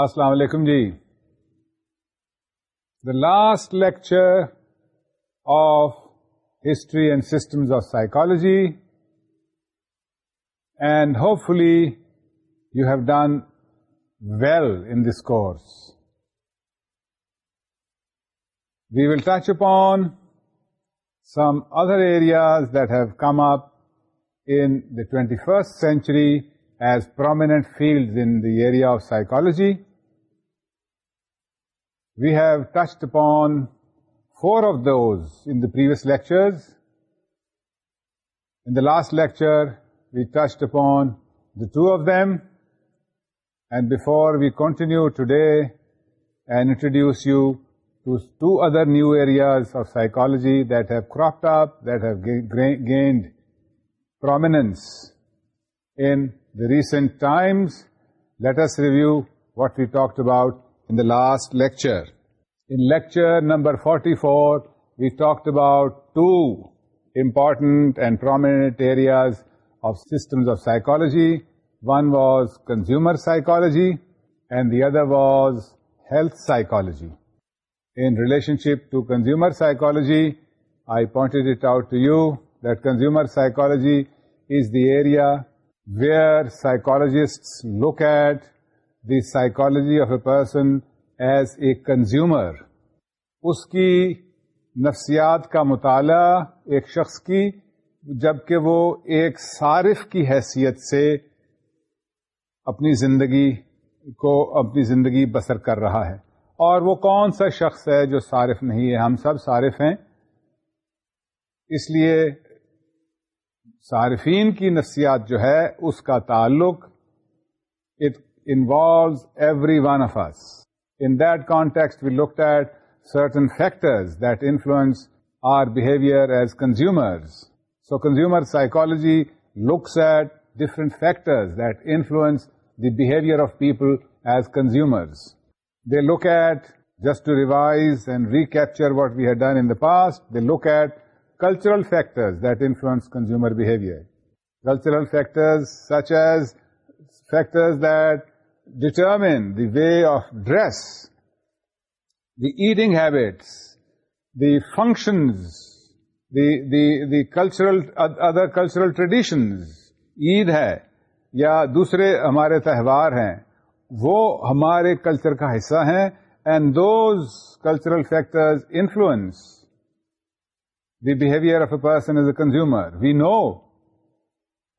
السلام علیکم جی the last lecture of history and systems of psychology and hopefully you have done well in this course we will touch upon some other areas that have come up in the twenty first century as prominent fields in the area of psychology. We have touched upon 4 of those in the previous lectures. In the last lecture, we touched upon the 2 of them. And before we continue today and introduce you to 2 other new areas of psychology that have cropped up, that have gained prominence in the recent times, let us review what we talked about in the last lecture. In lecture number 44, we talked about two important and prominent areas of systems of psychology. One was consumer psychology and the other was health psychology. In relationship to consumer psychology, I pointed it out to you that consumer psychology is the area where psychologists look at the psychology of a person as a consumer اس کی نفسیات کا مطالعہ ایک شخص کی جبکہ وہ ایک صارف کی حیثیت سے اپنی زندگی کو اپنی زندگی بسر کر رہا ہے اور وہ کون سا شخص ہے جو صارف نہیں ہے ہم سب صارف ہیں اس لیے صارفین کی نسیات جو ہے اس کا تعلق it involves every one of us in that context we look at certain factors that influence our behaviour as consumers so consumer psychology looks at different factors that influence the behaviour of people as consumers they look at just to revise and recapture what we had done in the past they look at cultural factors that influence consumer behavior. Cultural factors such as factors that determine the way of dress, the eating habits, the functions, the, the, the cultural, other cultural traditions, Eid ہے یا دوسرے ہمارے تہوار ہیں وہ ہمارے culture کا حصہ ہیں and those cultural factors influence the behavior of a person as a consumer. We know,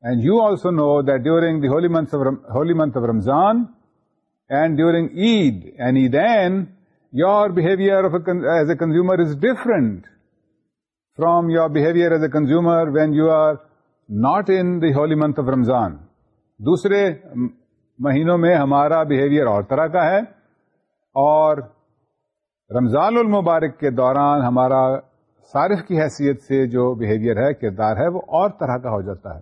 and you also know, that during the holy, months of, holy month of Ramzan and during Eid and Eden, your behavior of a, as a consumer is different from your behavior as a consumer when you are not in the holy month of Ramzan. دوسرے مہینوں میں ہمارا behaviour اور طرح کا ہے اور رمضان المبارک کے دوران ہمارا صارف کی حیثیت سے جو بہیویئر ہے کردار ہے وہ اور طرح کا ہو جاتا ہے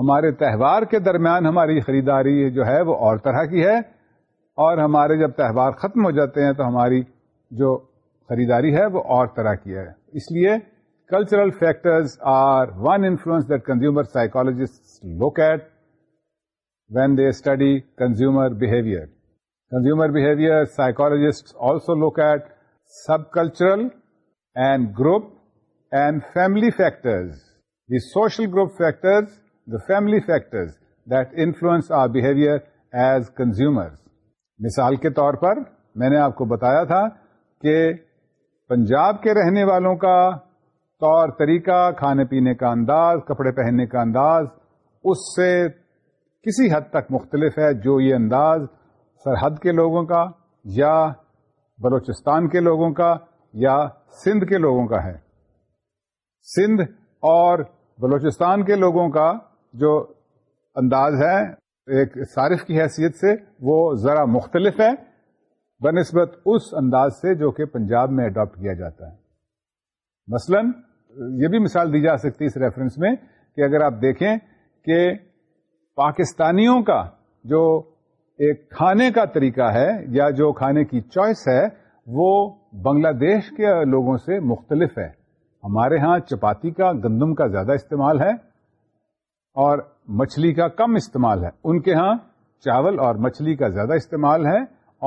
ہمارے تہوار کے درمیان ہماری خریداری جو ہے وہ اور طرح کی ہے اور ہمارے جب تہوار ختم ہو جاتے ہیں تو ہماری جو خریداری ہے وہ اور طرح کی ہے اس لیے cultural factors are one influence that consumer psychologist look at when they study consumer behaviour consumer behaviour psychologist also look at sub cultural and group and family factors the social group factors the family factors that influence our behaviour as consumer مثال کے طور پر میں نے آپ کو بتایا تھا کہ پنجاب کے رہنے والوں کا طور طریقہ کھانے پینے کا انداز کپڑے پہننے کا انداز اس سے کسی حد تک مختلف ہے جو یہ انداز سرحد کے لوگوں کا یا بلوچستان کے لوگوں کا یا سندھ کے لوگوں کا ہے سندھ اور بلوچستان کے لوگوں کا جو انداز ہے ایک صارف کی حیثیت سے وہ ذرا مختلف ہے بنسبت اس انداز سے جو کہ پنجاب میں اڈاپٹ کیا جاتا ہے مثلا یہ بھی مثال دی جا سکتی اس ریفرنس میں کہ اگر آپ دیکھیں کہ پاکستانیوں کا جو ایک کھانے کا طریقہ ہے یا جو کھانے کی چوائس ہے وہ بنگلہ دیش کے لوگوں سے مختلف ہے ہمارے ہاں چپاتی کا گندم کا زیادہ استعمال ہے اور مچھلی کا کم استعمال ہے ان کے ہاں چاول اور مچھلی کا زیادہ استعمال ہے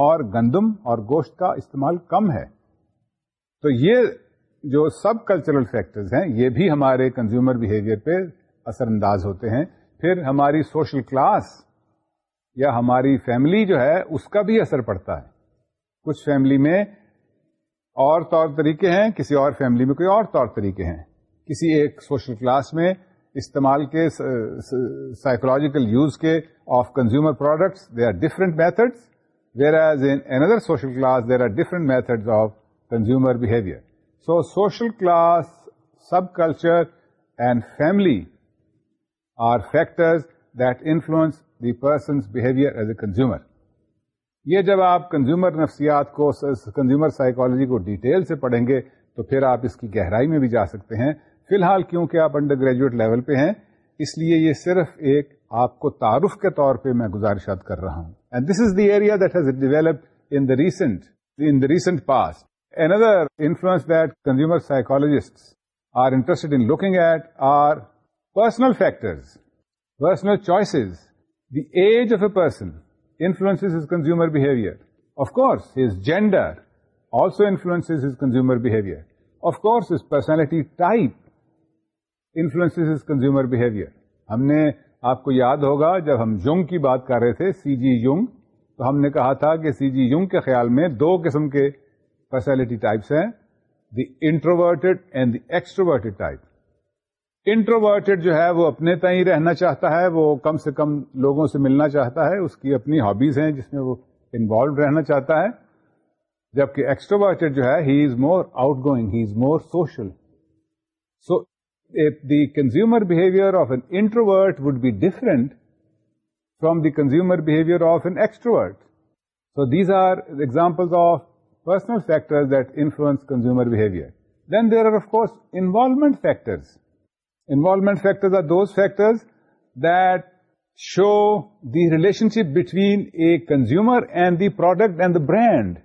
اور گندم اور گوشت کا استعمال کم ہے تو یہ جو سب کلچرل فیکٹرز ہیں یہ بھی ہمارے کنزیومر بہیویئر پہ اثر انداز ہوتے ہیں پھر ہماری سوشل کلاس یا ہماری فیملی جو ہے اس کا بھی اثر پڑتا ہے کچھ فیملی میں اور طور طریقے ہیں کسی اور فیملی میں کوئی اور طور طریقے ہیں کسی ایک سوشل کلاس میں استعمال کے سائیکولوجیکل یوز کے of consumer products they are different methods whereas اندر social class there are different method of consumer behaviour so social class sub culture and family are factors that influence the person's behaviour as a consumer یہ جب آپ consumer نفسیات کو consumer psychology کو detail سے پڑھیں گے تو پھر آپ اس کی گہرائی میں بھی جا سکتے ہیں فی الحال کیونکہ آپ انڈر گریجویٹ لیول پہ ہیں اس لیے یہ صرف ایک آپ کو تعارف کے طور پہ میں گزارشات کر رہا ہوں and this is the area that has developed in the recent in the recent past another influence that consumer psychologist are interest in looking at are personal factors personal choices the age of a person influences his consumer behavior. Of course, his gender also influences his consumer behavior. Of course, his personality type influences his consumer behavior. ہم نے آپ کو یاد ہوگا جب ہم Jung کی بات کر رہے تھے سی جی یونگ تو ہم نے کہا تھا کہ سی جی یونگ کے خیال میں دو قسم کے پرسنالٹی ٹائپس ہیں the introverted and the extroverted type introverted جو ہے وہ اپنے تئیں رہنا چاہتا ہے وہ کم سے کم لوگوں سے ملنا چاہتا ہے اس کی اپنی ہابیز ہیں جس میں وہ انوالو رہنا چاہتا ہے جبکہ ایکسٹروورٹڈ جو ہے he is more outgoing he is more social so the consumer behaviour of an introvert would be different from the consumer behaviour of an extrovert so these are example of personal factor that influence consumer behaviour then there are of course involvement factors involvement factors that show the relationship between a consumer and the product and the brand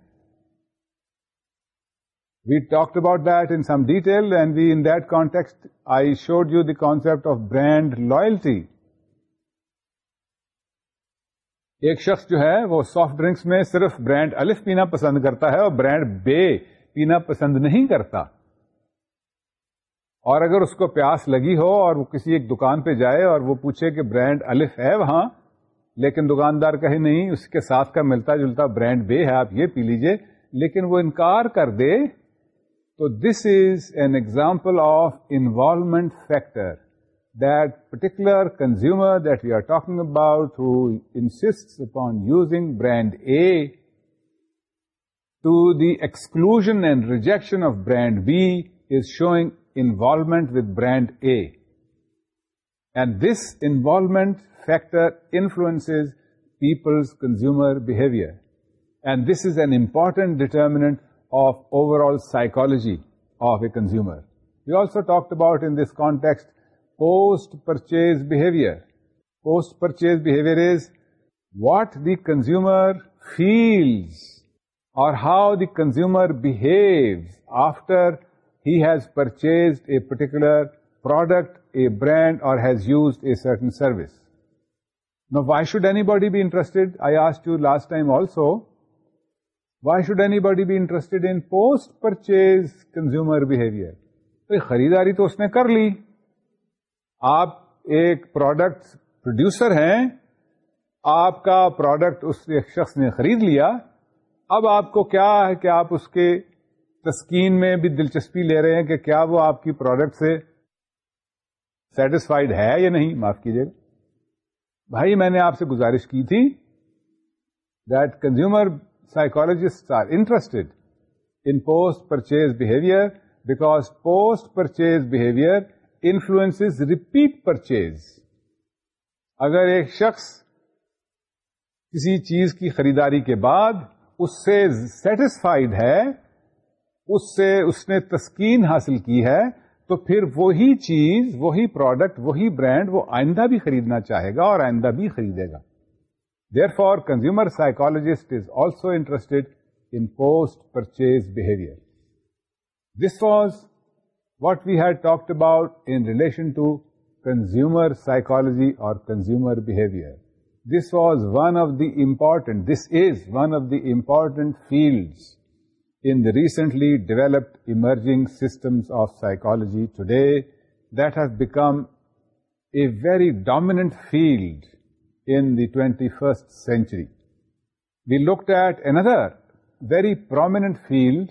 we talk about that in detail and we in that context I showed you the concept of brand loyalty ایک شخص جو ہے وہ soft drinks میں صرف brand الف پینا پسند کرتا ہے اور برانڈ بے پینا پسند نہیں کرتا اور اگر اس کو پیاس لگی ہو اور وہ کسی ایک دکان پہ جائے اور وہ پوچھے کہ برانڈ الف ہے وہاں لیکن دکاندار کہے نہیں اس کے ساتھ کا ملتا جلتا برانڈ بے ہے آپ یہ پی لیجیے لیکن وہ انکار کر دے تو this is an example of involvement factor that particular consumer that we are talking about who insist upon using brand A to the exclusion and rejection of brand B is showing involvement with brand A. And this involvement factor influences people's consumer behavior. And this is an important determinant of overall psychology of a consumer. We also talked about in this context post-purchase behavior. Post-purchase behavior is what the consumer feels or how the consumer behaves after has purchase a particular product a brand اور has use a certain service نئی should anybody بھی interest I as to last time also why should anybody بھی interested in post purchase consumer behaviour خریداری تو اس نے کر لی آپ ایک پروڈکٹ پروڈیوسر ہیں آپ کا پروڈکٹ اس ایک شخص نے خرید لیا اب آپ کو کیا ہے کہ آپ اس کے تسکین میں بھی دلچسپی لے رہے ہیں کہ کیا وہ آپ کی پروڈکٹ سے سیٹسفائڈ ہے یا نہیں معاف کیجیے گا بھائی میں نے آپ سے گزارش کی تھی that consumer psychologist are interested in post purchase behaviour because post purchase behaviour influence repeat purchase اگر ایک شخص کسی چیز کی خریداری کے بعد اس سے سیٹسفائڈ ہے اس سے اس نے تسکین حاصل کی ہے تو پھر وہی چیز وہی پروڈکٹ وہی برانڈ وہ آئندہ بھی خریدنا چاہے گا اور آئندہ بھی خریدے گا therefore consumer psychologist is also interested in post purchase behaviour this was what we had talked about in relation to consumer psychology اور consumer behaviour this was one of the important this is one of the important field in the recently developed emerging systems of psychology today that have become a very dominant field in the 21st century. We looked at another very prominent field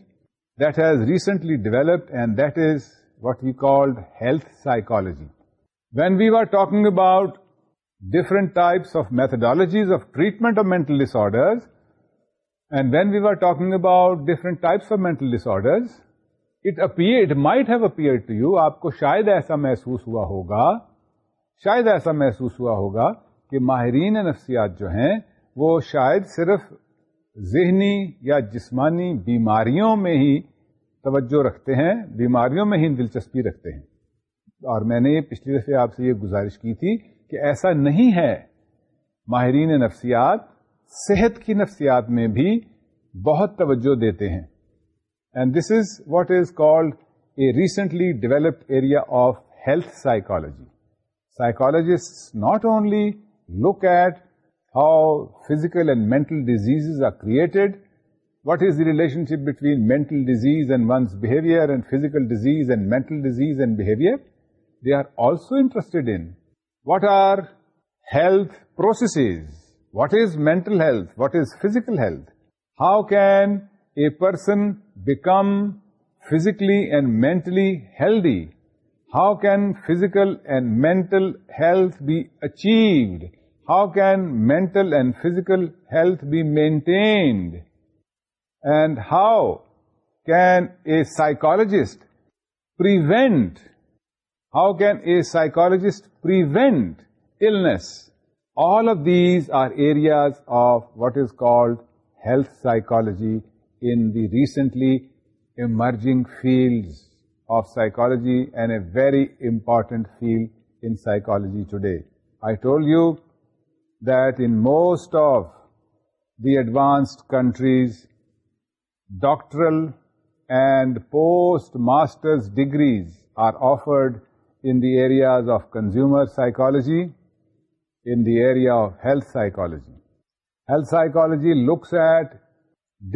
that has recently developed, and that is what we called health psychology. When we were talking about different types of methodologies of treatment of mental disorders, and when we are out differentiated might have appear شاید ایسا محسوس ہوا ہوگا شاید ایسا محسوس ہوا ہوگا کہ ماہرین نفسیات جو ہیں وہ شاید صرف ذہنی یا جسمانی بیماریوں میں ہی توجہ رکھتے ہیں بیماریوں میں ہی دلچسپی رکھتے ہیں اور میں نے پچھلی دفعہ آپ سے یہ گزارش کی تھی کہ ایسا نہیں ہے ماہرین نفسیات صحت کی نفسیات میں بھی بہت توجہ دیتے ہیں and this is what is called a recently developed area of health psychology psychologies not only look at how physical and mental disease are created what is the relationship between mental disease and one's behavior and physical disease and mental disease and behavior. They are also interested in what are health processes What is mental health? What is physical health? How can a person become physically and mentally healthy? How can physical and mental health be achieved? How can mental and physical health be maintained? And how can a psychologist prevent illness? All of these are areas of what is called health psychology in the recently emerging fields of psychology, and a very important field in psychology today. I told you that in most of the advanced countries, doctoral and post-master's degrees are offered in the areas of consumer psychology, in the area of health psychology. Health psychology looks at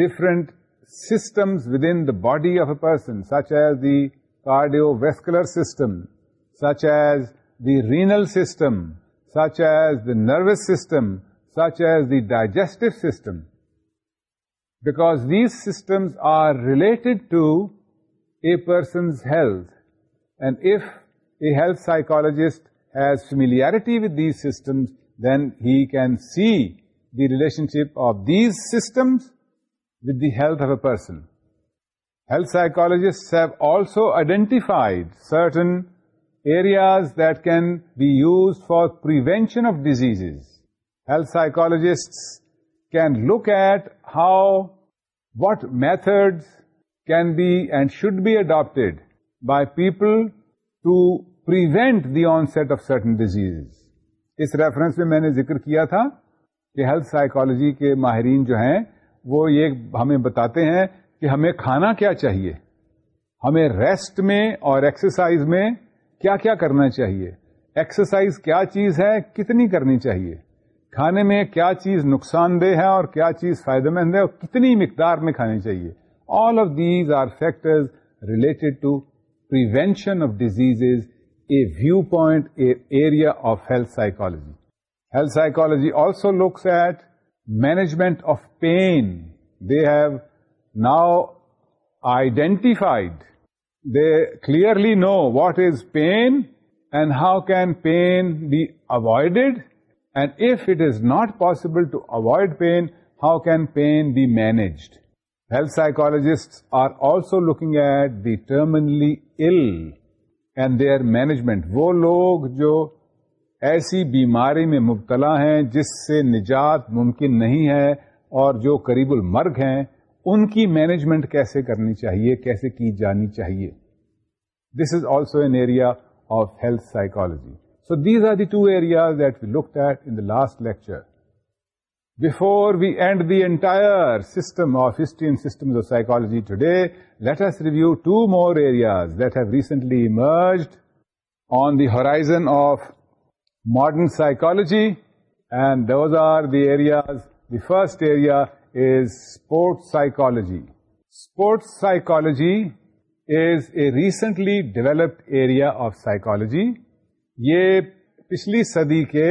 different systems within the body of a person, such as the cardiovascular system, such as the renal system, such as the nervous system, such as the digestive system, because these systems are related to a person's health. And if a health psychologist has familiarity with these systems, then he can see the relationship of these systems with the health of a person. Health psychologists have also identified certain areas that can be used for prevention of diseases. Health psychologists can look at what methods can be and should be adopted by people to اس reference میں میں نے ذکر کیا تھا کہ health psychology کے ماہرین جو ہیں وہ یہ ہمیں بتاتے ہیں کہ ہمیں کھانا کیا چاہیے ہمیں ریسٹ میں اور ایکسرسائز میں کیا کیا کرنا چاہیے ایکسرسائز کیا چیز ہے کتنی کرنی چاہیے کھانے میں کیا چیز نقصان دہ ہے اور کیا چیز فائدہ مند ہے اور کتنی مقدار میں کھانی چاہیے all of these are factors related to prevention of disease a viewpoint, an area of health psychology. Health psychology also looks at management of pain. They have now identified, they clearly know what is pain and how can pain be avoided, and if it is not possible to avoid pain, how can pain be managed. Health psychologists are also looking at the terminally ill and their management وہ لوگ جو ایسی بیماری میں مبتلا ہیں جس سے نجات ممکن نہیں ہے اور جو قریب المرگ ہیں ان کی مینجمنٹ کیسے کرنی چاہیے کیسے کی جانی چاہیے this is also an area of health psychology so these are the two areas that we look in the last lecture before we end the entire system of eastern system of psychology today let us review two more areas let have recently emerged on the horizon of modern psychology and those are the areas the first area is sports psychology sports psychology is a recently developed area of psychology یہ پچھلی سدی کے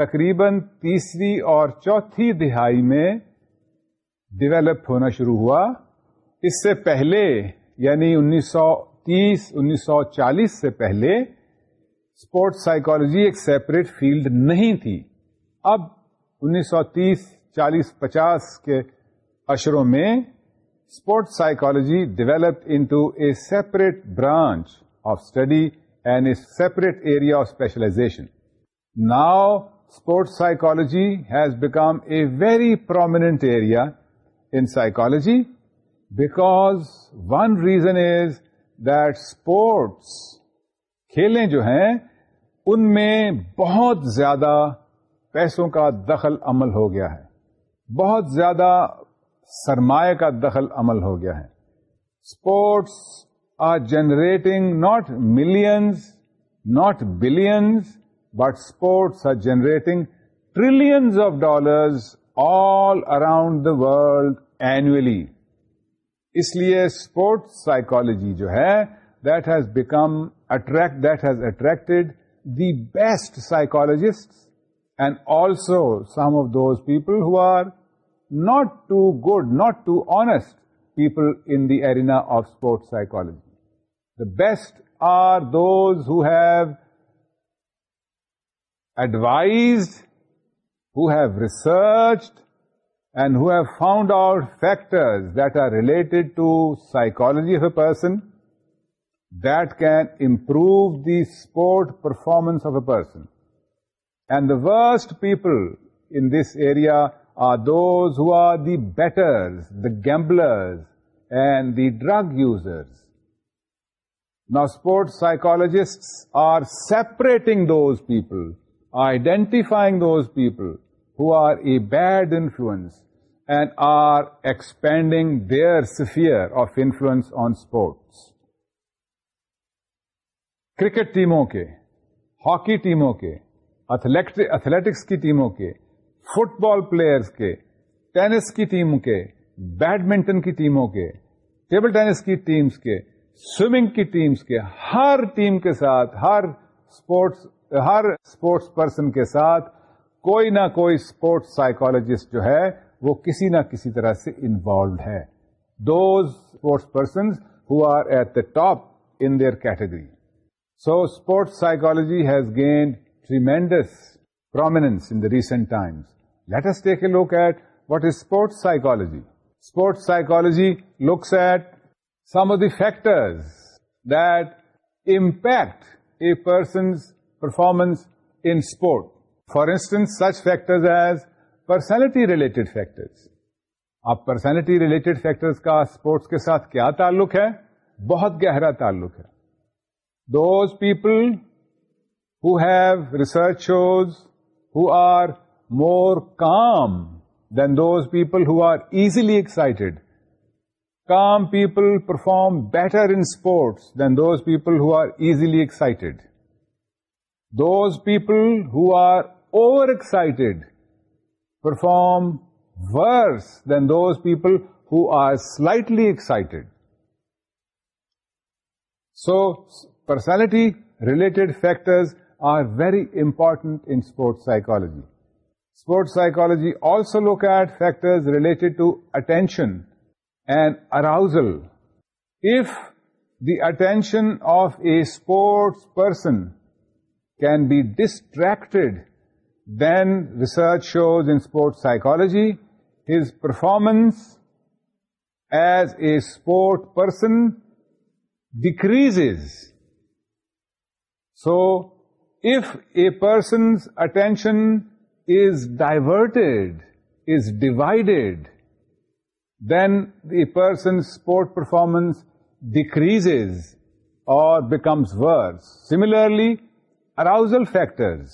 تقریباً تیسری اور چوتھی دہائی میں ڈیویلپ ہونا شروع ہوا اس سے پہلے یعنی انیس سو تیس انیس سو چالیس سے پہلے اسپورٹس سائیکالوجی ایک سیپریٹ فیلڈ نہیں تھی اب انیس سو تیس چالیس پچاس کے اشروں میں sports psychology develop into a separate branch of study and a separate area of specialisation now sports psychology has become a very prominent area in psychology because one reason is that sports کھیلیں جو ہیں ان میں بہت زیادہ پیسوں کا دخل عمل ہو گیا ہے بہت زیادہ سرمایہ کا دخل عمل ہو گیا ہے sports are generating not millions not billions but sports are generating trillions of dollars all around the world annually اس لیے اسپورٹس سائیکالوجی جو ہے that has become attract that has attracted the best psychologist and also some of those people who are not too good not too honest people in the arena of sports psychology the best are those who have advised, who have researched, and who have found out factors that are related to psychology of a person that can improve the sport performance of a person. And the worst people in this area are those who are the betters, the gamblers, and the drug users. Now, sports psychologists are separating those people identifying those people who are a bad influence and are expanding their sphere of influence on sports cricket ٹیموں کے hockey ٹیموں کے athletics کی ٹیموں کے football players کے tennis کی team کے بیڈمنٹن کی ٹیموں کے ٹیبل ٹینس کی ٹیمس کے سوئمنگ کی ٹیمس کے ہر ٹیم کے ساتھ ہر اسپورٹس ہر اسپورٹس پرسن کے ساتھ کوئی نہ کوئی اسپورٹس سائیکولوجسٹ جو ہے وہ کسی نہ کسی طرح سے انوالوڈ ہے those sports person who are at the top in their category so sports psychology has gained tremendous prominence in the recent times S take a look at what is sports psychology sports psychology looks at some of the factors that impact a person's performance in sport for instance such فیکٹرسنٹی related factor آپ personality related factor کا sports کے ساتھ کیا تعلق ہے بہت گہرا تعلق ہے those people who have research shows who are more calm than those people who are easily excited calm people perform better in sports than those people who are easily excited Those people who are overexcited perform worse than those people who are slightly excited. So, personality-related factors are very important in sports psychology. Sports psychology also look at factors related to attention and arousal. If the attention of a sports person can be distracted than research shows in sports psychology. His performance as a sport person decreases. So, if a person's attention is diverted, is divided, then the person's sport performance decreases or becomes worse. Similarly, arousal factors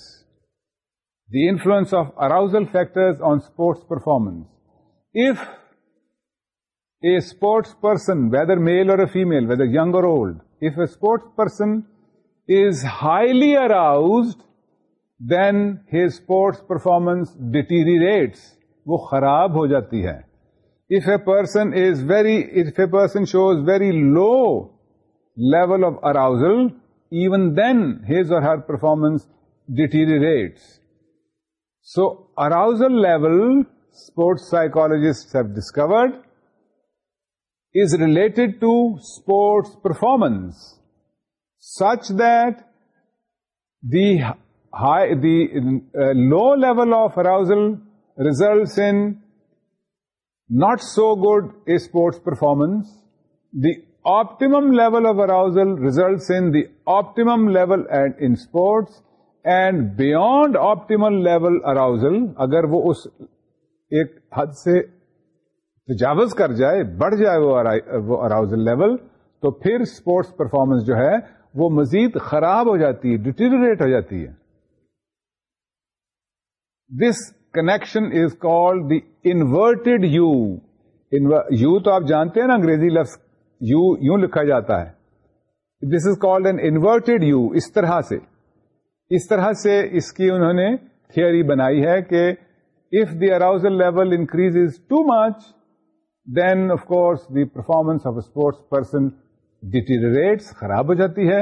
the influence of arousal factors on sports performance if a sports person whether male or female whether young or old if a sports person is highly aroused then he sports performance deteriorates وہ خراب ہو جاتی ہے if a person is very if a person shows very low level of arousal even then his or her performance deteriorates. So arousal level, sports psychologists have discovered, is related to sports performance, such that the uh, low level of arousal results in not so good a sports performance. The optimum level of arousal results in the optimum level and in sports and beyond optimal level arousal اگر وہ اس ایک حد سے تجاوز کر جائے بڑھ جائے وہ اراؤزل لیول تو پھر اسپورٹس پرفارمنس جو ہے وہ مزید خراب ہو جاتی ہے ڈیٹیریٹ ہو جاتی ہے this connection is called the inverted U U تو آپ جانتے ہیں نا انگریزی لفظ یو یوں لکھا جاتا ہے this is called an inverted U اس طرح سے اس طرح سے اس کی انہوں نے تھیئری بنائی ہے کہ if the arousal level increases too much then of course the performance of a sports person deteriorates خراب ہو جاتی ہے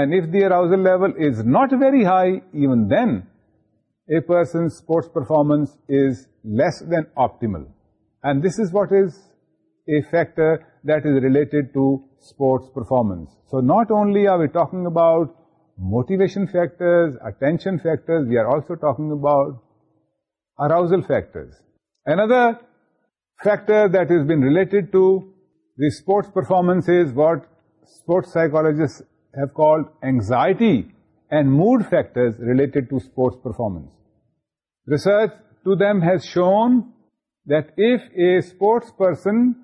and if the arousal level is not very high even then a person's sports performance is less than optimal and this is what is a factor that is related to sports performance. So not only are we talking about motivation factors, attention factors, we are also talking about arousal factors. Another factor that has been related to the sports performance is what sports psychologists have called anxiety and mood factors related to sports performance. Research to them has shown that if a sports person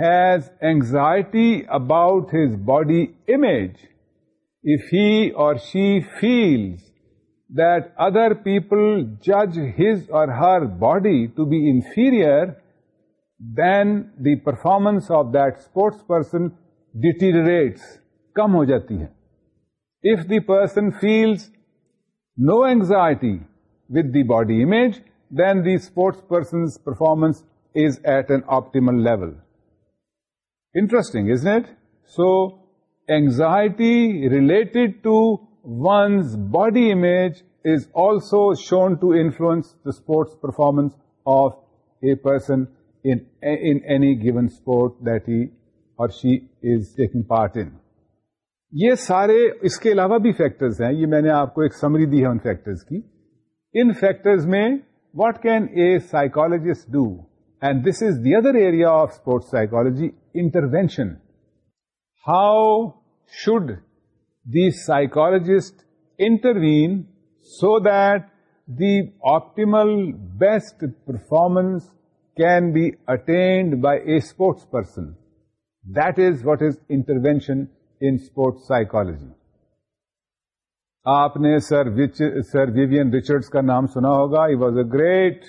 ز anxiety about his body image if he or she feels that other people جج his or her body to be inferior then the performance of that's person deteriorates کم ہو جاتی ہے if the person feels no anxiety with the body image then the sports person's performance is at an optimal level interesting is net so to related to image body image is also shown to sports the sports performance of a person any given sport that he or she is taking part in یہ سارے اس کے علاوہ بھی factors ہیں یہ میں نے آپ کو ایک سمری دی ہے ان فیکٹرز کی ان فیکٹرز میں what can a psychologist do and this is the other area of sports psychology intervention how should the psychologist intervene so that the آپ best performance can be attained by a sports person this what is intervention in sports psychology آپ نے سر سر ویوئن Richards کا نام سنا ہوگا he was a great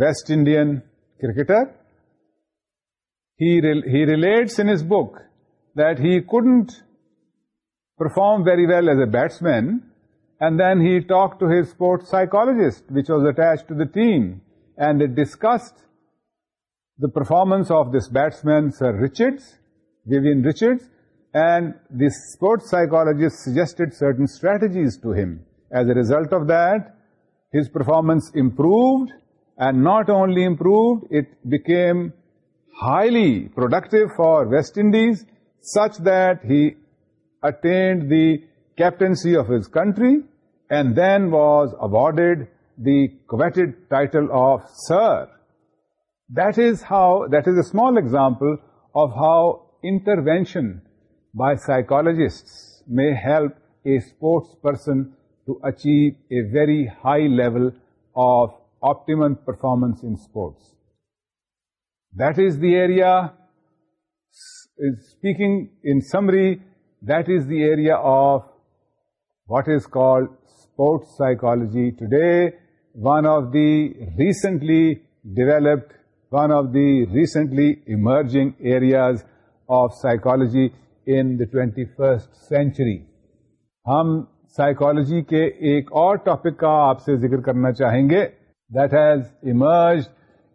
West Indian cricketer He relates in his book that he couldn't perform very well as a batsman, and then he talked to his sports psychologist, which was attached to the team, and they discussed the performance of this batsman, Sir Richards, Vivian Richards, and the sports psychologist suggested certain strategies to him. As a result of that, his performance improved, and not only improved, it became highly productive for West Indies, such that he attained the captaincy of his country and then was awarded the coveted title of Sir. That is a small example of how intervention by psychologists may help a sportsperson to achieve a very high level of optimum performance in sports. This the area speaking in summary that is the area of what is called sports psychology today one of the recently developed one of the recently emerging areas of psychology in the twenty first century ہم psychology کے ایک اور topic کا آپ سے ذکر کرنا چاہیں گے that has emerge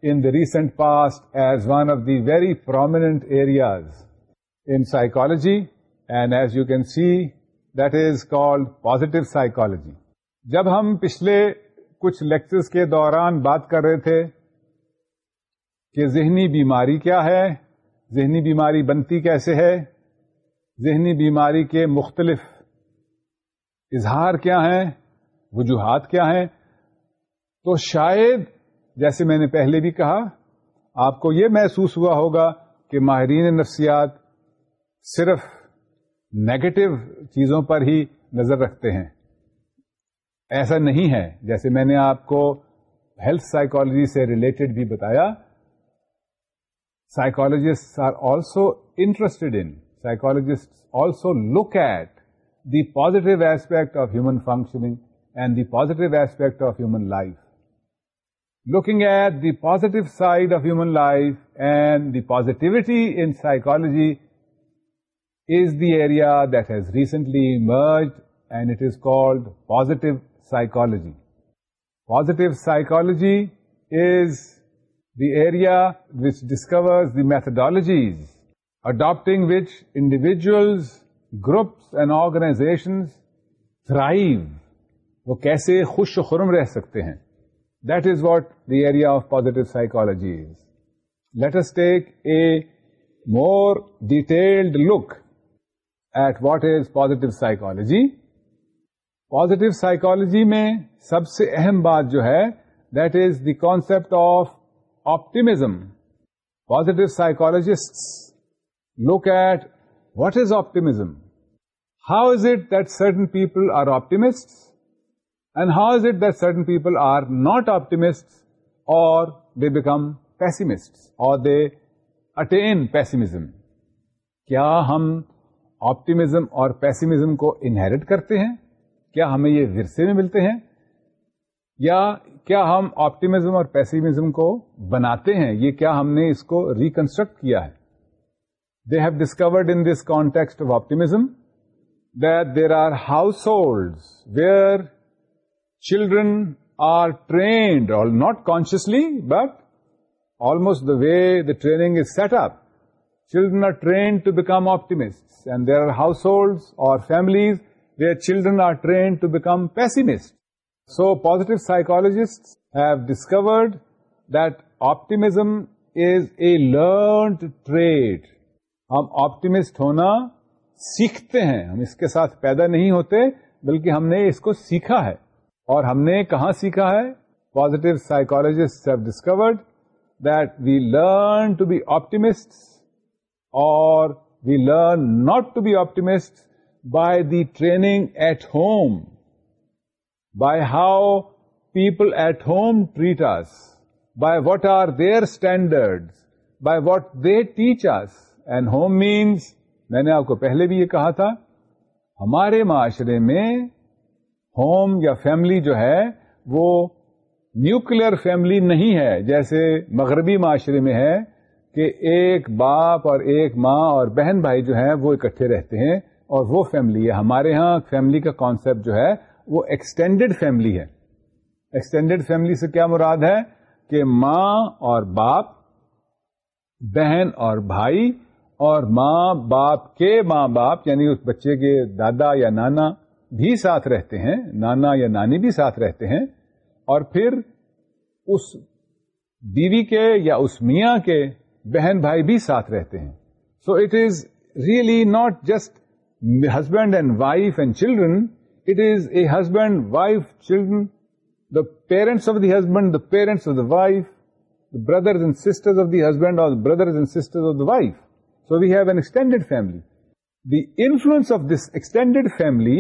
in the recent past as one of the very prominent areas in psychology and as you can see that is called positive psychology. جب ہم پچھلے کچھ لیکچرز کے دوران بات کر رہے تھے کہ ذہنی بیماری کیا ہے ذہنی بیماری بنتی کیسے ہے ذہنی بیماری کے مختلف اظہار کیا ہیں وجوہات کیا ہیں تو شاید جیسے میں نے پہلے بھی کہا آپ کو یہ محسوس ہوا ہوگا کہ ماہرین نفسیات صرف نیگیٹو چیزوں پر ہی نظر رکھتے ہیں ایسا نہیں ہے جیسے میں نے آپ کو ہیلتھ سائیکولوجی سے ریلیٹڈ بھی بتایا psychologists are also interested in psychologists also look at the positive aspect of human functioning and the positive aspect of human life looking at the positive side of human life and the positivity in psychology is the area that has recently emerged and it is called positive psychology positive psychology is the area which discovers the methodologies adapting which individual groups and organizations thrive وہ کیسے خوش خرم رہ سکتے ہیں area of positive psychology let us take a more detailed look at what is positive psychology positive psychology میں سب سے اہم بات جو ہے the concept of optimism positive psychologist look at what is optimism how is it that people are optimist انہاؤزن people are not optimist اور pessimism کو انہیریٹ کرتے ہیں کیا ہمیں یہ ورسے میں ملتے ہیں یا کیا ہم آپٹیمزم اور پیسمزم کو بناتے ہیں یہ کیا ہم نے اس کو ریکنسٹرکٹ کیا ہے they have discovered in this context of optimism there are household where children are trained all not consciously but almost the way training is set up children are trained to become optimist there are households or families children are trained to become pessimist so positive psychologists have discovered that optimism is a learned trait ہم optimist ہونا سیکھتے ہیں ہم اس کے ساتھ پیدا نہیں ہوتے بلکہ ہم نے اس کو سیکھا ہے اور ہم نے کہاں سیکھا ہے positive have discovered that we learn to be optimist or we learn not to be optimist by the training at home by how people at home treat us by what are their standard by what they teach us and home means میں نے آپ کو پہلے بھی یہ کہا تھا ہمارے معاشرے میں ہوم یا فیملی جو ہے وہ نیوکلیر فیملی نہیں ہے جیسے مغربی معاشرے میں ہے کہ ایک باپ اور ایک ماں اور بہن بھائی جو ہیں وہ اکٹھے رہتے ہیں اور وہ فیملی ہے ہمارے ہاں فیملی کا کانسیپٹ جو ہے وہ ایکسٹینڈیڈ فیملی ہے ایکسٹینڈیڈ فیملی سے کیا مراد ہے کہ ماں اور باپ بہن اور بھائی اور ماں باپ کے ماں باپ یعنی اس بچے کے دادا یا نانا بھی ساتھ رہتے ہیں نانا یا نانی بھی ساتھ رہتے ہیں اور پھر اس بیوی کے یا اس میاں کے بہن بھائی بھی ساتھ رہتے ہیں so it is really not just husband and wife and children it is a husband wife children the parents of the husband the parents of the wife the brothers and sister of the husband or brothers and sister wife so we have an extended family the influence of this extended family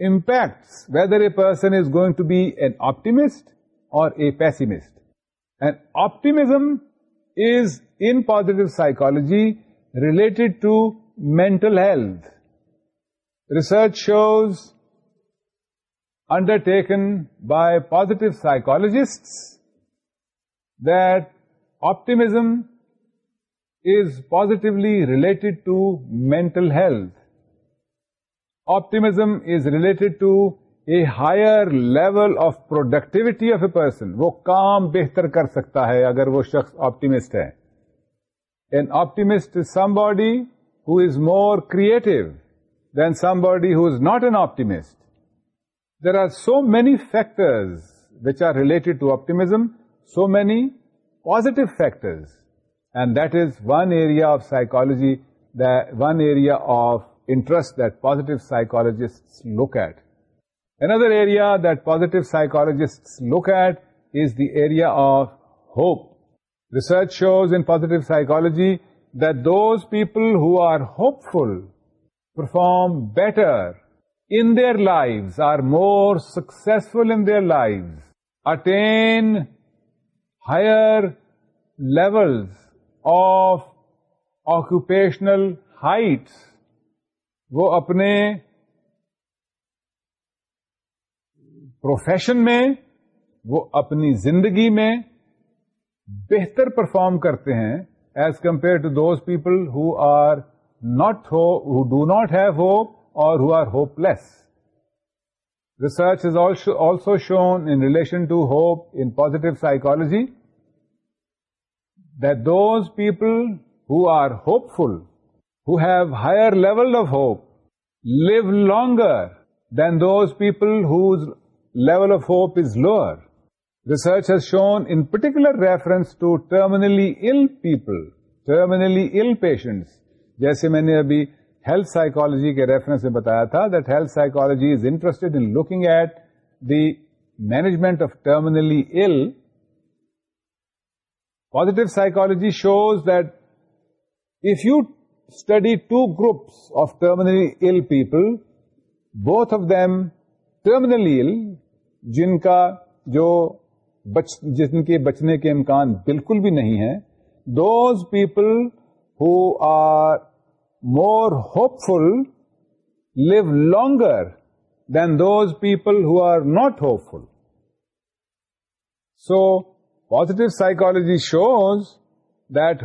impacts whether a person is going to be an optimist or a pessimist. And optimism is, in positive psychology, related to mental health. Research shows, undertaken by positive psychologists, that optimism is positively related to mental health. Optimism is related to a higher level of productivity of a person وہ کام بہتر کر سکتا ہے اگر وہ شخص optimist ہے an optimist somebody who is more creative than somebody who is not an optimist there are so many factors which are related to optimism so many positive factors and that is one area of psychology then area of interest that positive psychologists look at. Another area that positive psychologists look at is the area of hope. Research shows in positive psychology that those people who are hopeful perform better in their lives, are more successful in their lives, attain higher levels of occupational heights, وہ اپنے profession میں وہ اپنی زندگی میں بہتر perform کرتے ہیں as compare to those people who are not who do not have hope or who are hopeless research is also shown in relation to hope in positive psychology those people who are hopeful who have higher level of hope live longer than those people whose level of hope is lower. Research has shown in particular reference to terminally ill people, terminally ill patients, جیسے میں نے ابھی health psychology کے reference میں بتایا تھا that health psychology is interested in looking at the management of terminally ill. Positive psychology shows that if you study two groups of terminally ill people both of them terminally ill جن کا جو بچ جن کے بچنے کے امکان بالکل بھی نہیں ہیں those people who are more hopeful live longer than those people who are not hopeful so positive psychology shows that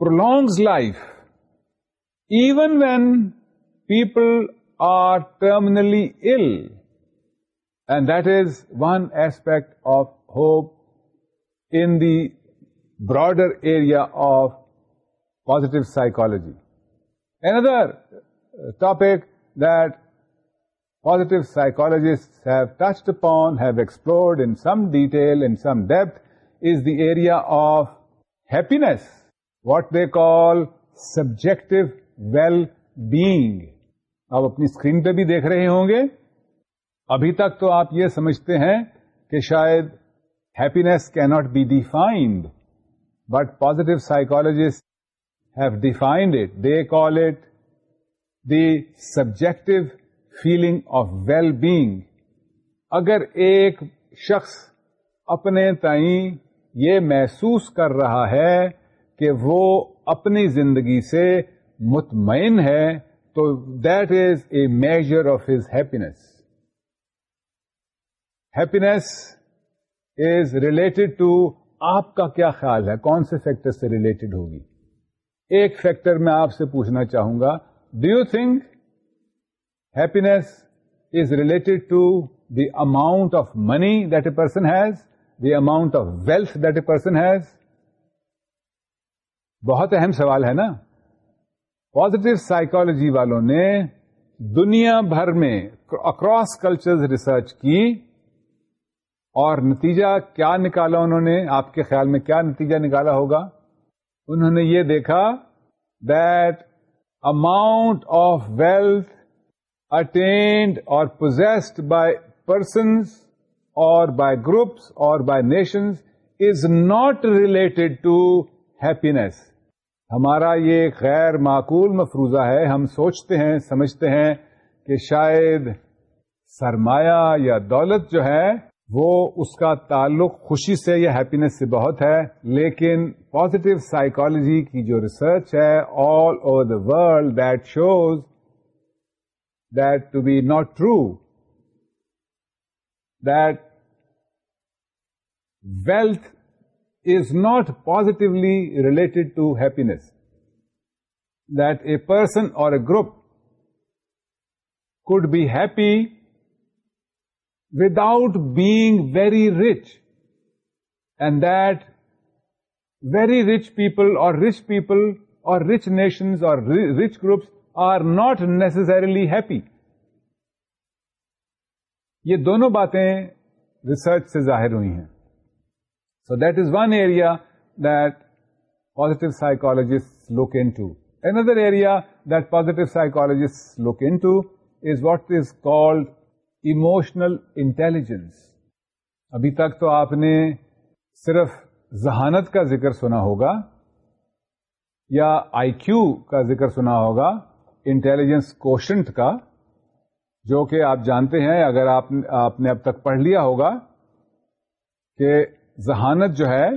prolongs life, even when people are terminally ill. And that is one aspect of hope in the broader area of positive psychology. Another uh, topic that positive psychologists have touched upon, have explored in some detail, in some depth, is the area of happiness. What they call subjective well being آپ اپنی screen پہ بھی دیکھ رہے ہوں گے ابھی تک تو آپ یہ سمجھتے ہیں کہ شاید ہیپی نیس کی not be defined but positive سائکالوجیس have defined it they call it the subjective feeling of well being اگر ایک شخص اپنے تع یہ محسوس کر رہا ہے کہ وہ اپنی زندگی سے مطمئن ہے تو that is a major of his happiness happiness is related to آپ کا کیا خیال ہے کون سے فیکٹر سے ریلیٹڈ ہوگی ایک فیکٹر میں آپ سے پوچھنا چاہوں گا do you think happiness is related to the amount of money that a person has the amount of wealth that a person has بہت اہم سوال ہے نا پوزیٹو سائیکالوجی والوں نے دنیا بھر میں اکراس کلچر ریسرچ کی اور نتیجہ کیا نکالا انہوں نے آپ کے خیال میں کیا نتیجہ نکالا ہوگا انہوں نے یہ دیکھا that amount of wealth attained or possessed by persons or by groups or by nations is not related to happiness ہمارا یہ غیر معقول مفروضہ ہے ہم سوچتے ہیں سمجھتے ہیں کہ شاید سرمایہ یا دولت جو ہے وہ اس کا تعلق خوشی سے یا ہیپینیس سے بہت ہے لیکن پازیٹو سائیکالوجی کی جو ریسرچ ہے all over the world that shows that to be not true that wealth is not positively related to happiness. That a person or a group could be happy without being very rich and that very rich people or rich people or rich nations or rich groups are not necessarily happy. یہ دونوں باتیں research سے ظاہر ہوئی ہیں So that is one area that positive psychologists look into. Another area that positive psychologists look into is what is called emotional intelligence. ابھی تک تو آپ نے صرف ذہانت کا ذکر سنا ہوگا یا آئی کیو کا ذکر سنا ہوگا انٹیلیجنس کوشنٹ کا جو کہ آپ جانتے ہیں اگر آپ نے اب تک پڑھ لیا ہوگا کہ ذہانت جو ہے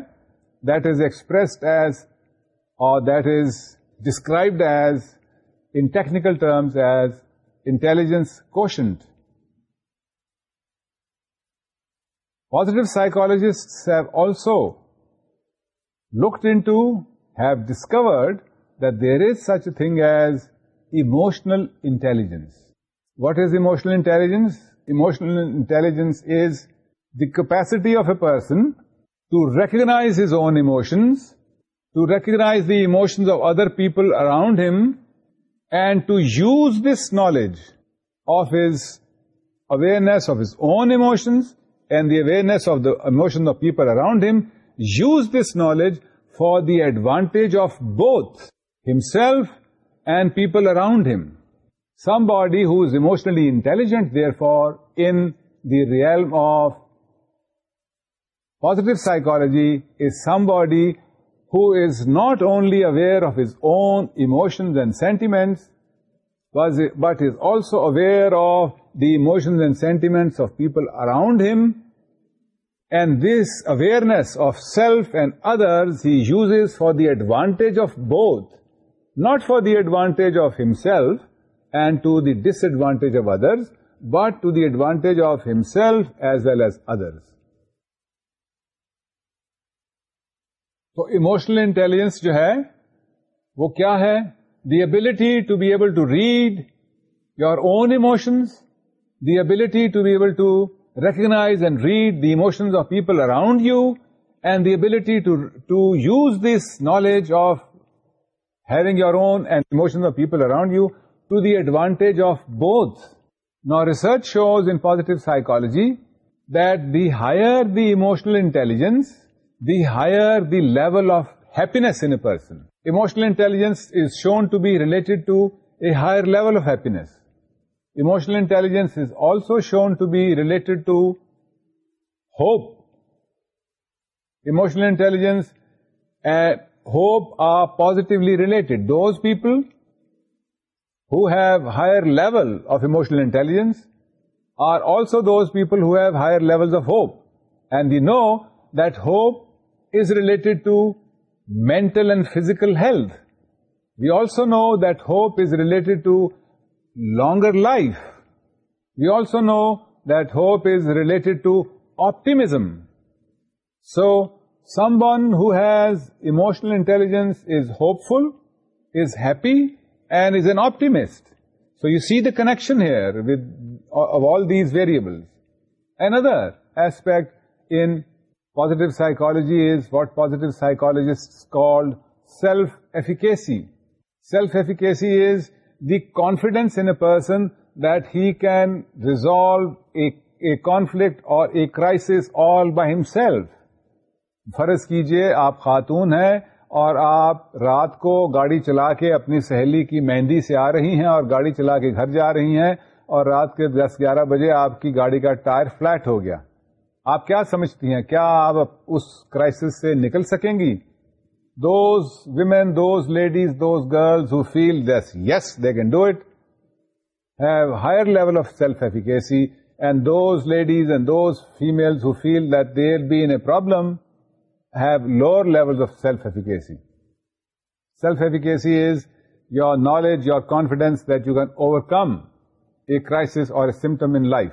دیٹ از ایکسپریسڈ ایز اور that is described as in technical terms as intelligence positive psychologists have also looked in to have discovered that there is such a thing as emotional intelligence what is emotional intelligence emotional intelligence is the capacity of a person to recognize his own emotions, to recognize the emotions of other people around him, and to use this knowledge of his awareness of his own emotions and the awareness of the emotions of people around him, use this knowledge for the advantage of both himself and people around him. Somebody who is emotionally intelligent, therefore, in the realm of Positive psychology is somebody who is not only aware of his own emotions and sentiments, but is also aware of the emotions and sentiments of people around him. And this awareness of self and others he uses for the advantage of both, not for the advantage of himself and to the disadvantage of others, but to the advantage of himself as well as others. تو emotional intelligence جو ہے وہ کیا ہے the ability to be able to read your own emotions the ability to be able to recognize and read the emotions of people around you and the ability to to use this knowledge of having your own and اینڈنس of people around you to the advantage of both now research shows in positive psychology that the higher the emotional intelligence the higher the level of happiness in a person. Emotional intelligence is shown to be related to a higher level of happiness. Emotional intelligence is also shown to be related to hope. Emotional intelligence and uh, hope are positively related. Those people who have higher level of emotional intelligence are also those people who have higher levels of hope. And we know that hope is related to mental and physical health. We also know that hope is related to longer life. We also know that hope is related to optimism. So, someone who has emotional intelligence is hopeful, is happy, and is an optimist. So, you see the connection here of all these variables. Another aspect in positive psychology is what positive سائکالفیکیسی self efficacy is the confidence in a person that he can resolve a conflict or a crisis all by himself فرض کیجیے آپ خاتون ہے اور آپ رات کو گاڑی چلا کے اپنی سہیلی کی مہندی سے آ رہی ہیں اور گاڑی چلا کے گھر جا رہی ہیں اور رات کے دس گیارہ بجے آپ کی گاڑی کا ٹائر فلیٹ ہو گیا آپ کیا سمجھتی ہیں کیا آپ اس کرائسس سے نکل سکیں گی those women those ladies those girls who feel this yes they can do it have higher level of self efficacy and those ladies and those females who feel that there be an a problem have lower level of self efficacy self efficacy is your knowledge your confidence that you can overcome a crisis or a symptom in life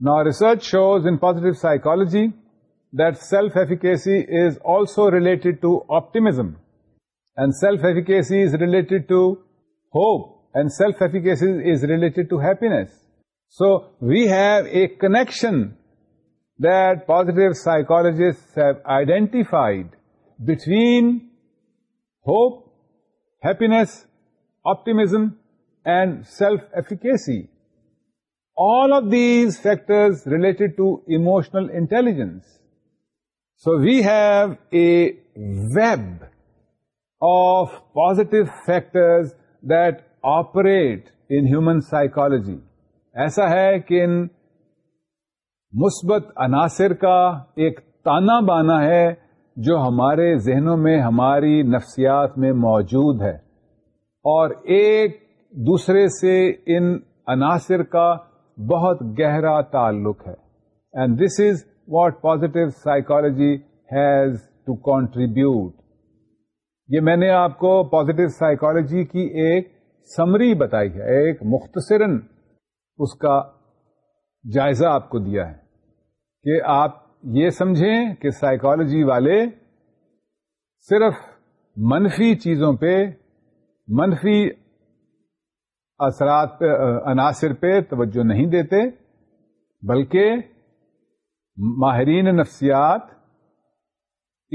Now, research shows in positive psychology that self-efficacy is also related to optimism, and self-efficacy is related to hope, and self-efficacy is related to happiness. So, we have a connection that positive psychologists have identified between hope, happiness, optimism, and self-efficacy. all of these factors related to emotional intelligence. So we have a web of positive factors that operate in human psychology. ایسا ہے کہ ان مثبت عناصر کا ایک تانا بانا ہے جو ہمارے ذہنوں میں ہماری نفسیات میں موجود ہے اور ایک دوسرے سے ان عناصر کا بہت گہرا تعلق ہے and this is what positive psychology has to contribute یہ میں نے آپ کو پازیٹو سائیکالوجی کی ایک سمری بتائی ہے ایک مختصر اس کا جائزہ آپ کو دیا ہے کہ آپ یہ سمجھیں کہ سائیکالوجی والے صرف منفی چیزوں پہ منفی اثرات عناصر پہ توجہ نہیں دیتے بلکہ ماہرین نفسیات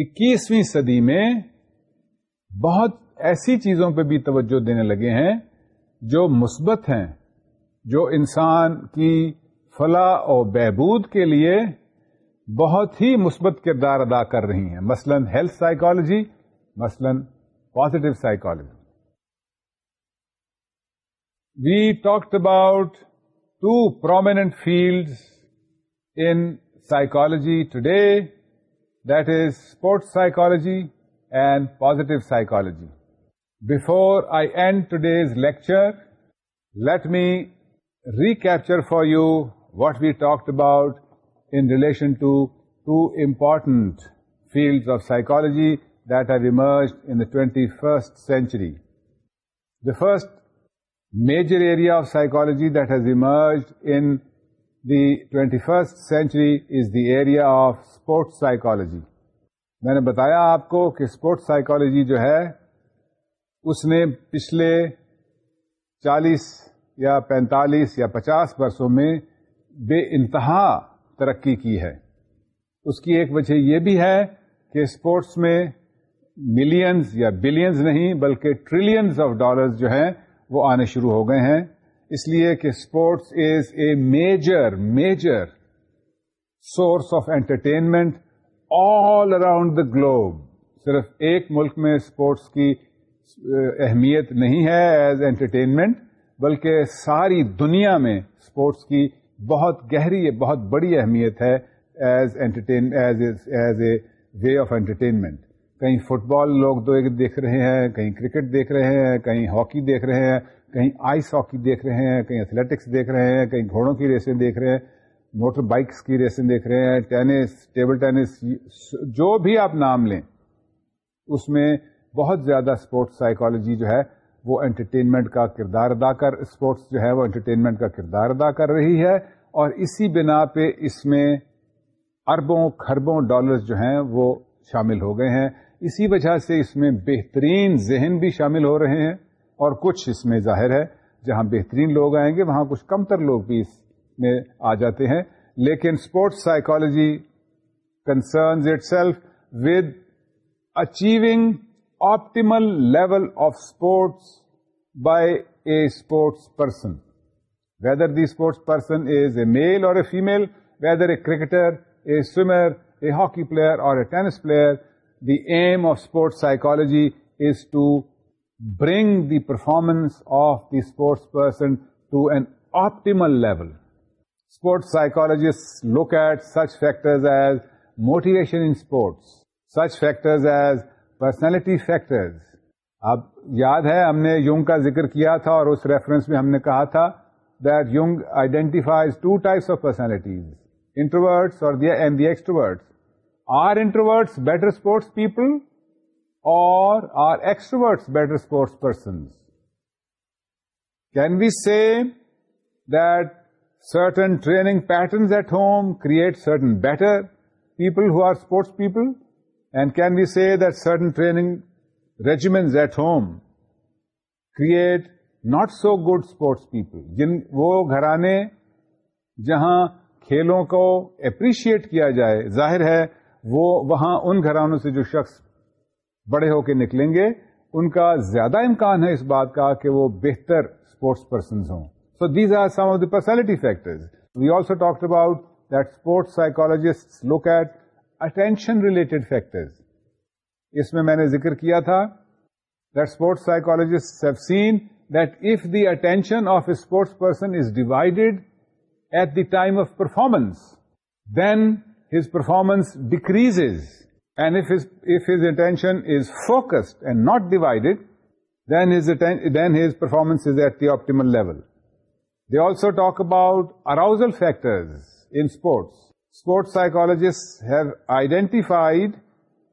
اکیسویں صدی میں بہت ایسی چیزوں پہ بھی توجہ دینے لگے ہیں جو مثبت ہیں جو انسان کی فلاح اور بہبود کے لیے بہت ہی مثبت کردار ادا کر رہی ہیں مثلا ہیلتھ سائیکالوجی مثلا positive psychology We talked about two prominent fields in psychology today, that is sports psychology and positive psychology. Before I end today's lecture, let me recapture for you what we talked about in relation to two important fields of psychology that have emerged in the 21st century. The first major area of psychology that has emerged in the 21st century is the area of sports psychology میں نے بتایا آپ کو کہ sports psychology جو ہے اس نے پچھلے چالیس یا پینتالیس یا پچاس برسوں میں بے انتہا ترقی کی ہے اس کی ایک وجہ یہ بھی ہے کہ اسپورٹس میں ملینز یا بلینز نہیں بلکہ ٹریلینز آف ڈالرز جو ہیں وہ آنے شروع ہو گئے ہیں اس لیے کہ sports is a major major source of entertainment all around the globe صرف ایک ملک میں اسپورٹس کی اہمیت نہیں ہے ایز انٹرٹینمنٹ بلکہ ساری دنیا میں اسپورٹس کی بہت گہری بہت بڑی اہمیت ہے as entertain way of entertainment کہیں فٹ بال لوگ دو دیکھ رہے ہیں کہیں کرکٹ دیکھ رہے ہیں کہیں ہاکی دیکھ رہے ہیں کہیں آئس ہاکی دیکھ رہے ہیں کہیں اتھلیٹکس دیکھ رہے ہیں کہیں گھوڑوں کی ریسیں دیکھ رہے ہیں موٹر بائکس کی ریسیں دیکھ رہے ہیں ٹینس ٹیبل ٹینس جو بھی آپ نام لیں اس میں بہت زیادہ اسپورٹس سائیکالوجی جو ہے وہ انٹرٹینمنٹ کا کردار ادا کر اسپورٹس جو ہے وہ انٹرٹینمنٹ کا کردار ادا کر رہی ہے اور اسی بنا پہ اس میں اربوں کھربوں ڈالرز جو ہیں وہ شامل ہو گئے ہیں اسی وجہ سے اس میں بہترین ذہن بھی شامل ہو رہے ہیں اور کچھ اس میں ظاہر ہے جہاں بہترین لوگ آئیں گے وہاں کچھ کم تر لوگ بھی اس میں آ جاتے ہیں لیکن sports psychology concerns itself with achieving optimal level of sports by a sports person whether the sports person is a male or a female whether a cricketer a swimmer a hockey player or a tennis player the aim of sports psychology is to bring the performance of the sports person to an optimal level sports سائکالوجیس look at such factor as motivation in sports such factor as personality factors اب یاد ہے ہم نے Jung کا ذکر کیا تھا اور اس ریفرنس میں ہم نے کہا تھا that Jung identifies two types of personalities introverts or are introverts better sports people or are extroverts better sports person can we see that certain training patterns at home create certain better people who are sports people and can we see that certain training regiment at home create not so good sports people جن وہ گھرانے جہاں کھیلوں کو appreciate کیا جائے ظاہر ہے وہ وہاں ان گھرانوں سے جو شخص بڑے ہو کے نکلیں گے ان کا زیادہ امکان ہے اس بات کا کہ وہ بہتر اسپورٹس پرسنز ہوں so these are some of the personality factors we also talk about that sports psychologist look at attention related factors اس میں میں نے ذکر کیا تھا that sports psychologist have seen that if the attention of sports person is divided at the time of performance then performance decrease and if his intention is focused and not divided then then performance at the optimal level they also talk about arousal factors in sports sports سائیکولوجیس have identified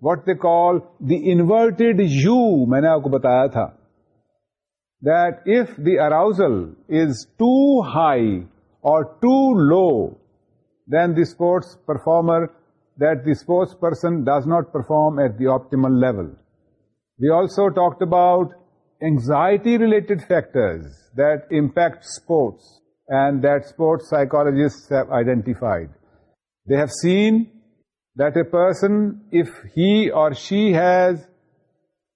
what they call the inverted U میں نے آپ کو بتایا تھا if the arousal is too high or too low than the sports performer that the sports person does not perform at the optimal level. We also talked about anxiety-related factors that impact sports and that sports psychologists have identified. They have seen that a person, if he or she has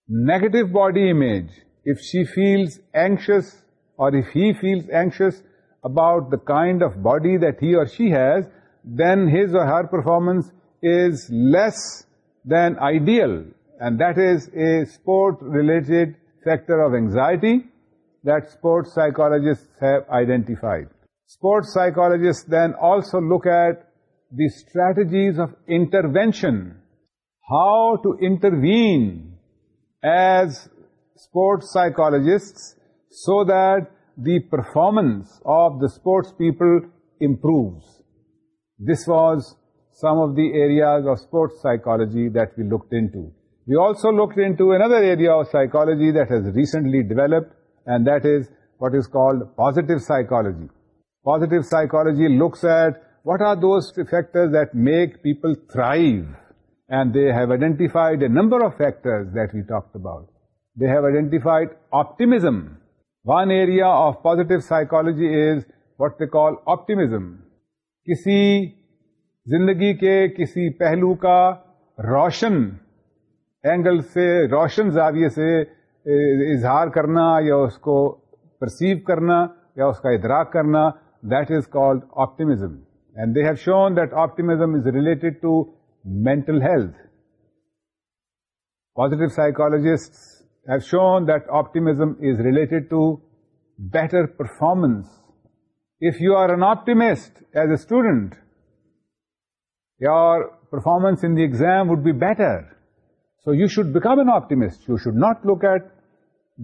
negative body image, if she feels anxious or if he feels anxious about the kind of body that he or she has, then his or her performance is less than ideal, and that is a sport-related factor of anxiety that sports psychologists have identified. Sports psychologists then also look at the strategies of intervention, how to intervene as sports psychologists so that the performance of the sports people improves. This was some of the areas of sports psychology that we looked into. We also looked into another area of psychology that has recently developed, and that is what is called positive psychology. Positive psychology looks at what are those factors that make people thrive, and they have identified a number of factors that we talked about. They have identified optimism. One area of positive psychology is what they call optimism. کسی زندگی کے کسی پہلو کا روشن angle سے روشن زاویے سے اظہار کرنا یا اس کو پرسیو کرنا یا اس کا ادراک کرنا that is called optimism and they have shown that optimism is related to mental health positive psychologist have shown that optimism is related to better performance If you are an optimist as a student, your performance in the exam would be better. So you should become an optimist. You should not look at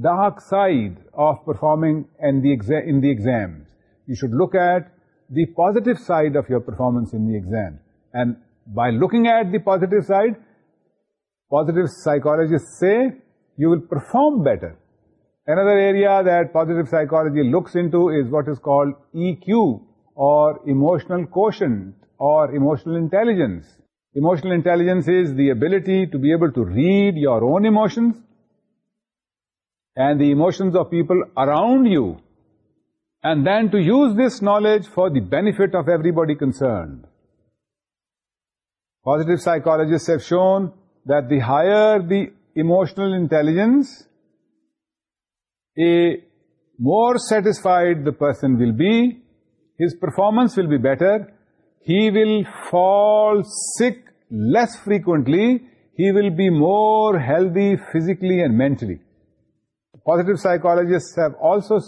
dark side of performing in the exams. You should look at the positive side of your performance in the exam. And by looking at the positive side, positive psychologists say you will perform better. Another area that positive psychology looks into is what is called EQ, or emotional quotient, or emotional intelligence. Emotional intelligence is the ability to be able to read your own emotions and the emotions of people around you, and then to use this knowledge for the benefit of everybody concerned. Positive psychologists have shown that the higher the emotional intelligence, a more satisfied the person will be, his performance will be better, he will fall sick less frequently, he will be more healthy physically and mentally. Positive psychologists have also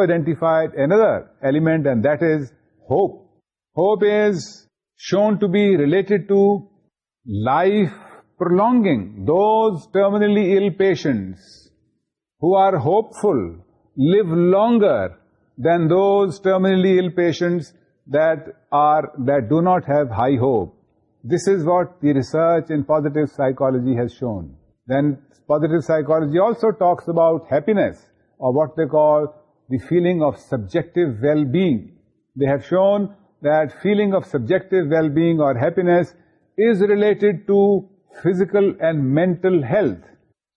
identified another element, and that is hope. Hope is shown to be related to life prolonging. Those terminally ill patients who are hopeful live longer than those terminally ill patients that do not have high hope. This is what the research in positive psychology has shown. Then positive psychology also talks about happiness, or what they call the feeling of subjective well-being. They have shown that feeling of subjective well-being or happiness is related to physical and mental health.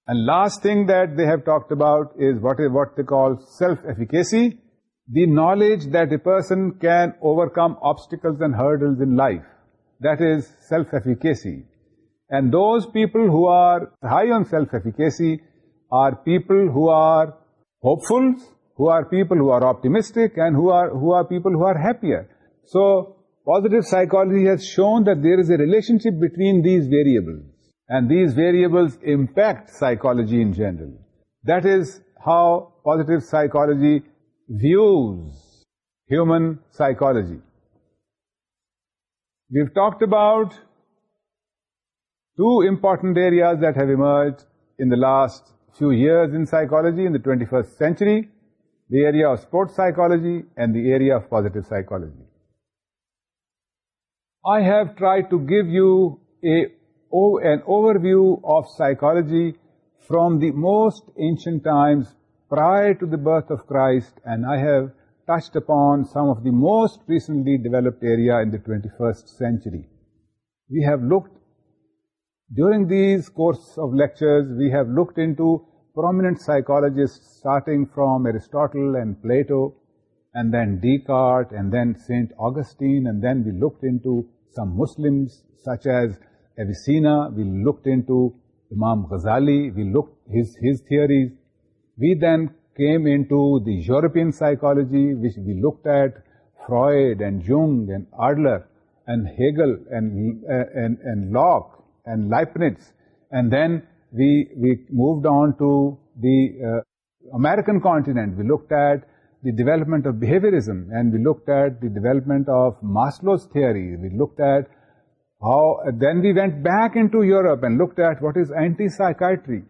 And last thing that they have talked about is what they call self-efficacy, the knowledge that a person can overcome obstacles and hurdles in life. That is self-efficacy. And those people who are high on self-efficacy are people who are hopeful, who are people who are optimistic, and who are people who are happier. So, positive psychology has shown that there is a relationship between these variables. And these variables impact psychology in general. That is how positive psychology views human psychology. We've talked about two important areas that have emerged in the last few years in psychology in the 21st century, the area of sports psychology and the area of positive psychology. I have tried to give you a an overview of psychology from the most ancient times prior to the birth of Christ, and I have touched upon some of the most recently developed area in the 21st century. We have looked, during these course of lectures, we have looked into prominent psychologists starting from Aristotle and Plato, and then Descartes, and then St. Augustine, and then we looked into some Muslims such as Avicenna, we looked into Imam Ghazali, we looked his theories. We then came into the European psychology, which we looked at Freud and Jung and Adler and Hegel and uh, Locke and Leibniz. And then we moved on to the uh, American continent. We looked at the development of behaviorism, and we looked at the development of Maslow's theory. We looked at then we went back into Europe and looked at what is anti-psychiatry.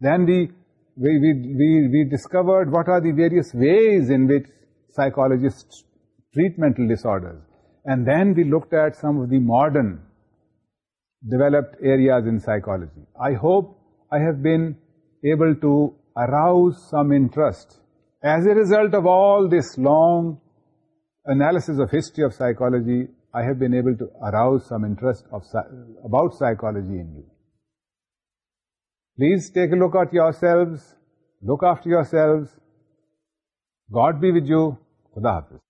Then we discovered what are the various ways in which psychologists treat mental disorders. And then we looked at some of the modern developed areas in psychology. I hope I have been able to arouse some interest as a result of all this long analysis of history of psychology I have been able to arouse some interest of about psychology in please take a look out yourself look out to yourself God be with you خدا حافظ